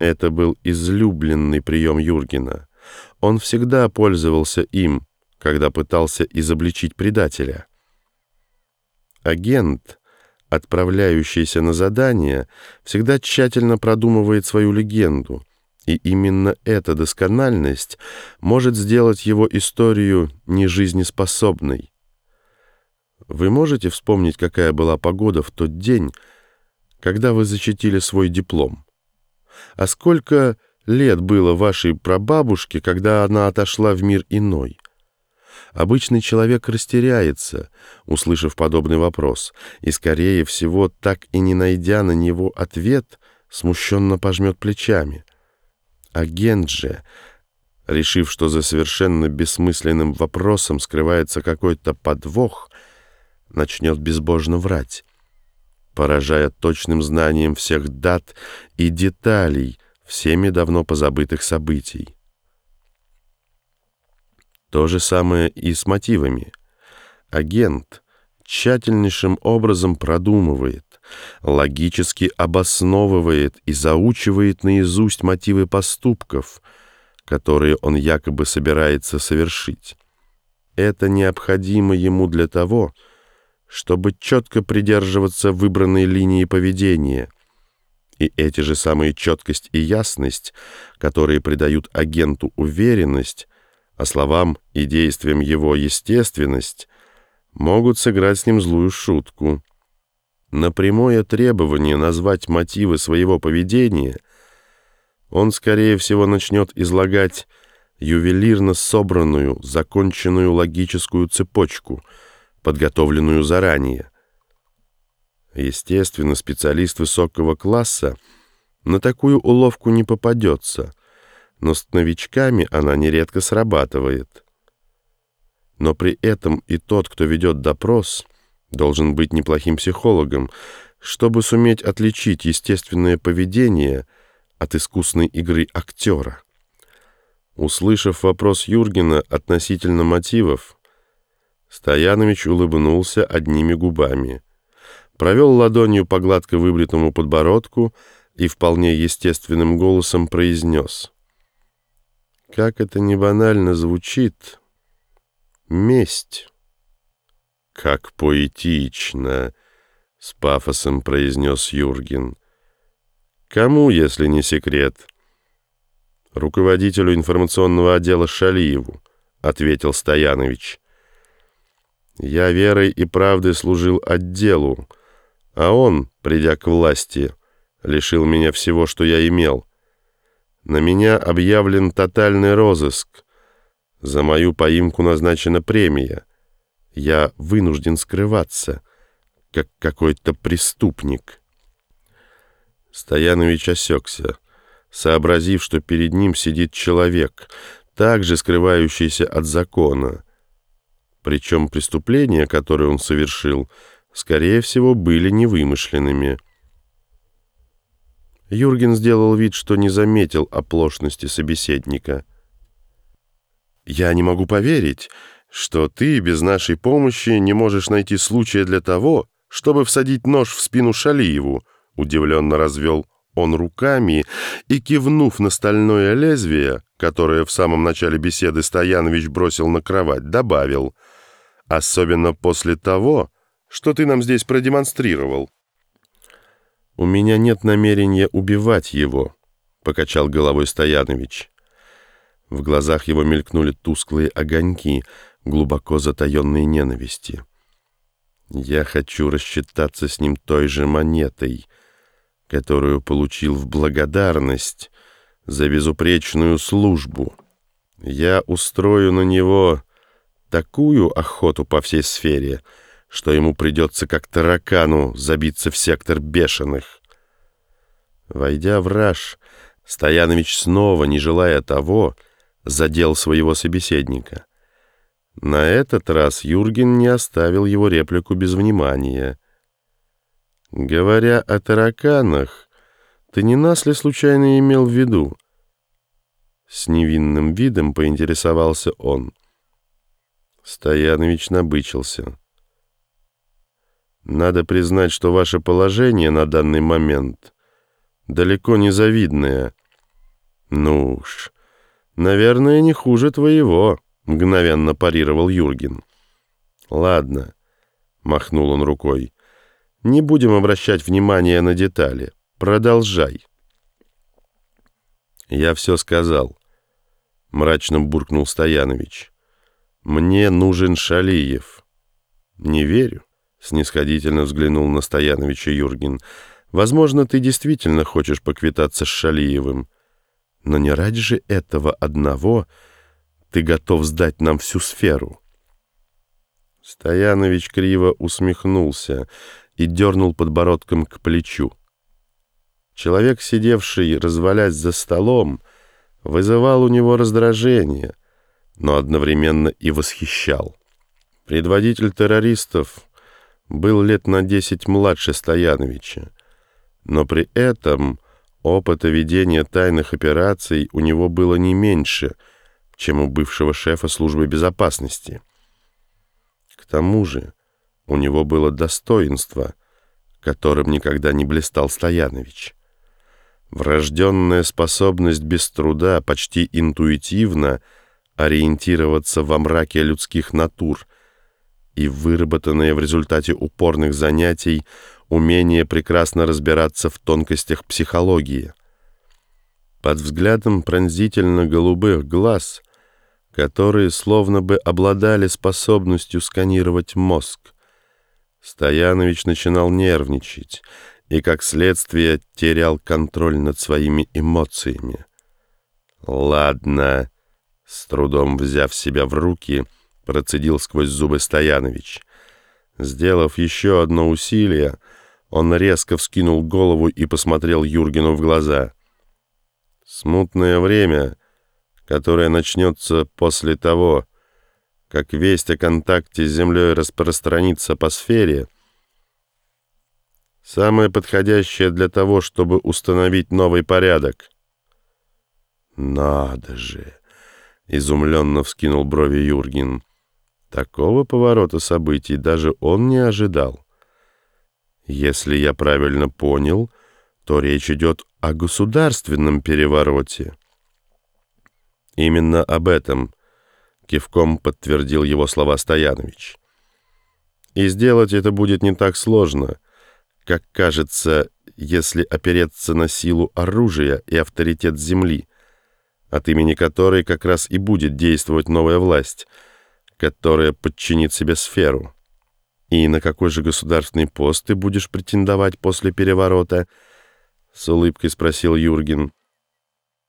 Это был излюбленный прием Юргена. Он всегда пользовался им, когда пытался изобличить предателя. Агент, отправляющийся на задание, всегда тщательно продумывает свою легенду, и именно эта доскональность может сделать его историю нежизнеспособной. Вы можете вспомнить, какая была погода в тот день, когда вы защитили свой диплом? А сколько лет было вашей прабабушке, когда она отошла в мир иной? Обычный человек растеряется, услышав подобный вопрос, и, скорее всего, так и не найдя на него ответ, смущенно пожмет плечами. Агент же, решив, что за совершенно бессмысленным вопросом скрывается какой-то подвох, начнет безбожно врать, поражая точным знанием всех дат и деталей всеми давно позабытых событий. То же самое и с мотивами. Агент тщательнейшим образом продумывает, логически обосновывает и заучивает наизусть мотивы поступков, которые он якобы собирается совершить. Это необходимо ему для того, чтобы четко придерживаться выбранной линии поведения. И эти же самые четкость и ясность, которые придают агенту уверенность, а словам и действиям его естественность, могут сыграть с ним злую шутку. На прямое требование назвать мотивы своего поведения он, скорее всего, начнет излагать ювелирно собранную, законченную логическую цепочку, подготовленную заранее. Естественно, специалист высокого класса на такую уловку не попадется — но с новичками она нередко срабатывает. Но при этом и тот, кто ведет допрос, должен быть неплохим психологом, чтобы суметь отличить естественное поведение от искусной игры актера. Услышав вопрос Юргена относительно мотивов, Стоянович улыбнулся одними губами, провел ладонью по гладко выбритому подбородку и вполне естественным голосом произнес — как это не банально звучит. Месть. Как поэтично, с пафосом произнес Юрген. Кому, если не секрет? Руководителю информационного отдела Шалиеву, ответил Стоянович. Я верой и правдой служил отделу, а он, придя к власти, лишил меня всего, что я имел — на меня объявлен тотальный розыск. За мою поимку назначена премия. Я вынужден скрываться, как какой-то преступник. Стоянович осекся, сообразив, что перед ним сидит человек, также скрывающийся от закона. Причем преступления, которые он совершил, скорее всего, были невымышленными. Юрген сделал вид, что не заметил оплошности собеседника. «Я не могу поверить, что ты без нашей помощи не можешь найти случая для того, чтобы всадить нож в спину Шалиеву», удивленно развел он руками и, кивнув на стальное лезвие, которое в самом начале беседы Стоянович бросил на кровать, добавил «Особенно после того, что ты нам здесь продемонстрировал». «У меня нет намерения убивать его», — покачал головой Стоянович. В глазах его мелькнули тусклые огоньки, глубоко затаенные ненависти. «Я хочу рассчитаться с ним той же монетой, которую получил в благодарность за безупречную службу. Я устрою на него такую охоту по всей сфере — что ему придется как таракану забиться в сектор бешеных. Войдя в раж, Стоянович снова, не желая того, задел своего собеседника. На этот раз Юрген не оставил его реплику без внимания. «Говоря о тараканах, ты не нас ли случайно имел в виду?» С невинным видом поинтересовался он. Стоянович набычился. Надо признать, что ваше положение на данный момент далеко не завидное, Ну уж, наверное, не хуже твоего, мгновенно парировал Юрген. Ладно, махнул он рукой. Не будем обращать внимания на детали. Продолжай. Я все сказал. Мрачно буркнул Стоянович. Мне нужен Шалиев. Не верю. Снисходительно взглянул на Стояновича Юрген. Возможно, ты действительно хочешь поквитаться с Шалиевым. Но не ради же этого одного ты готов сдать нам всю сферу. Стоянович криво усмехнулся и дернул подбородком к плечу. Человек, сидевший, развалясь за столом, вызывал у него раздражение, но одновременно и восхищал. Предводитель террористов был лет на десять младше Стояновича, но при этом опыта ведения тайных операций у него было не меньше, чем у бывшего шефа службы безопасности. К тому же у него было достоинство, которым никогда не блистал Стоянович. Врожденная способность без труда, почти интуитивно ориентироваться во мраке людских натур и выработанное в результате упорных занятий умение прекрасно разбираться в тонкостях психологии. Под взглядом пронзительно-голубых глаз, которые словно бы обладали способностью сканировать мозг, Стоянович начинал нервничать и, как следствие, терял контроль над своими эмоциями. «Ладно», — с трудом взяв себя в руки, процедил сквозь зубы Стоянович. Сделав еще одно усилие, он резко вскинул голову и посмотрел Юргену в глаза. «Смутное время, которое начнется после того, как весть о контакте с Землей распространится по сфере — Самое подходящее для того, чтобы установить новый порядок. Надо же! Изумленно вскинул брови Юрген. Такого поворота событий даже он не ожидал. Если я правильно понял, то речь идет о государственном перевороте. Именно об этом кивком подтвердил его слова Стоянович. И сделать это будет не так сложно — как кажется, если опереться на силу оружия и авторитет земли, от имени которой как раз и будет действовать новая власть, которая подчинит себе сферу. И на какой же государственный пост ты будешь претендовать после переворота? С улыбкой спросил Юрген.